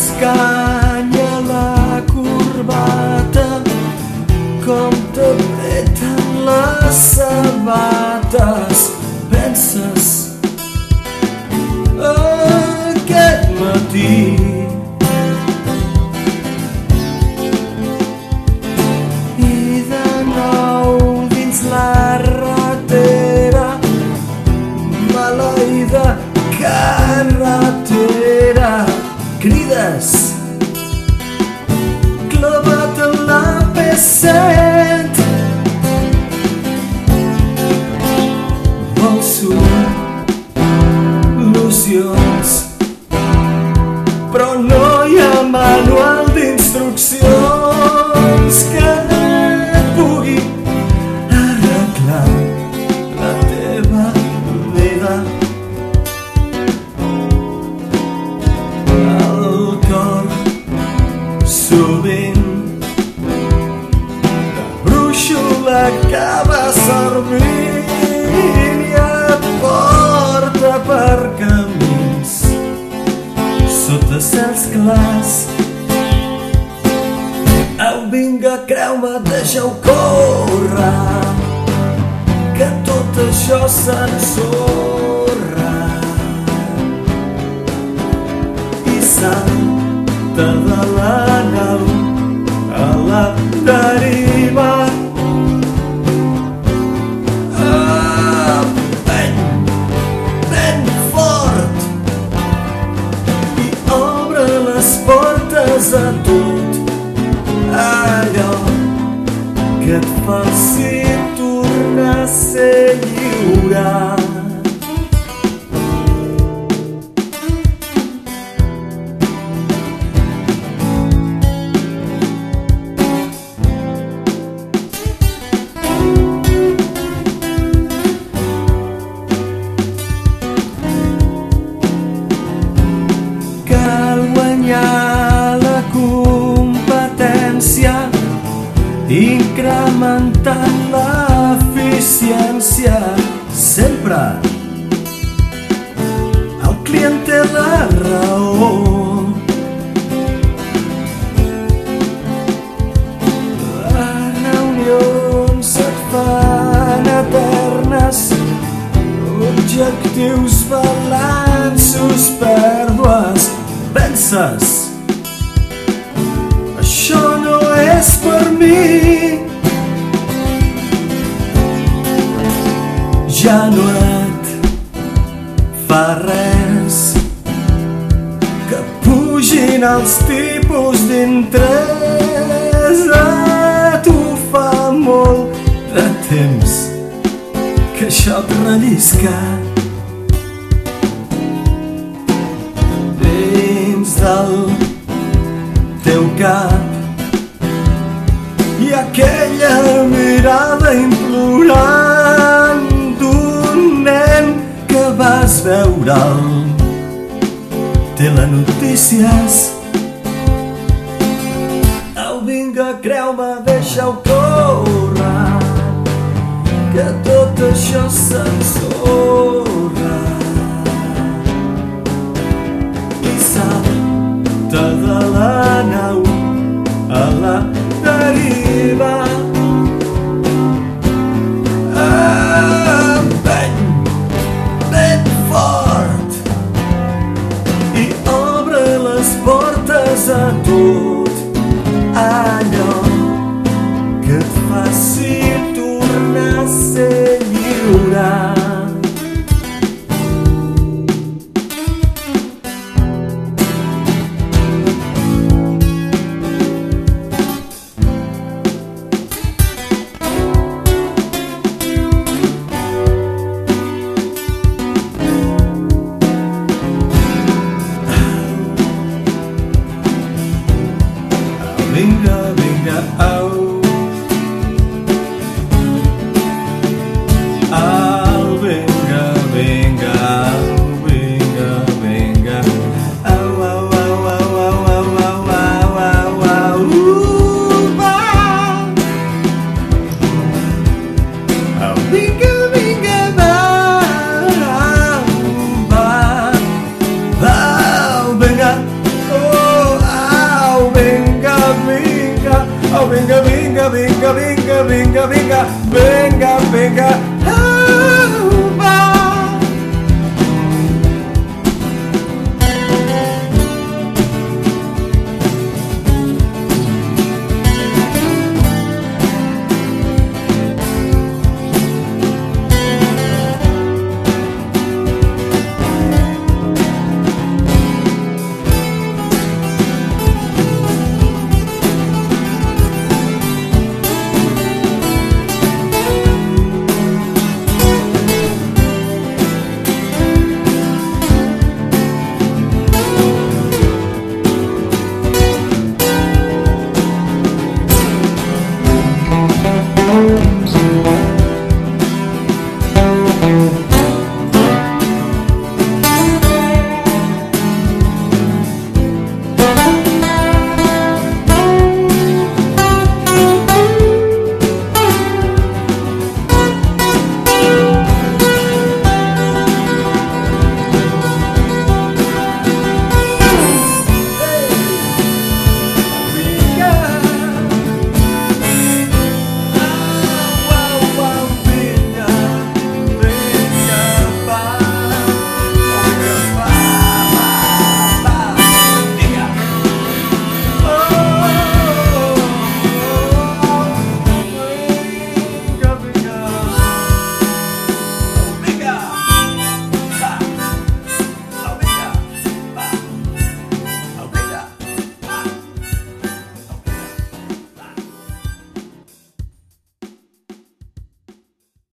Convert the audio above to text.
escanya la corbata com t'apreten les sabates. Penses aquest matí i dins la Yes. Deixa-ho córrer que tot això s'ensorra i salta de la nau a la deriva que fac simtul ca se iura incrementant l'eficiència sempre. El client té la raó. Les reunions et fan eternes objectius, balanços, pèrdues penses és per mi. Ja no et fa res que pugin els tipus d'interès. A tu fa molt de temps que això et rellisca. Dins del teu cap aquella mirada implorant d'un nen que vas veure'l telenotícies au vinga creu-me deixa-ho córrer que tot això s'ensorra venga, venga, venga, venga, venga, venga, venga, venga. venga.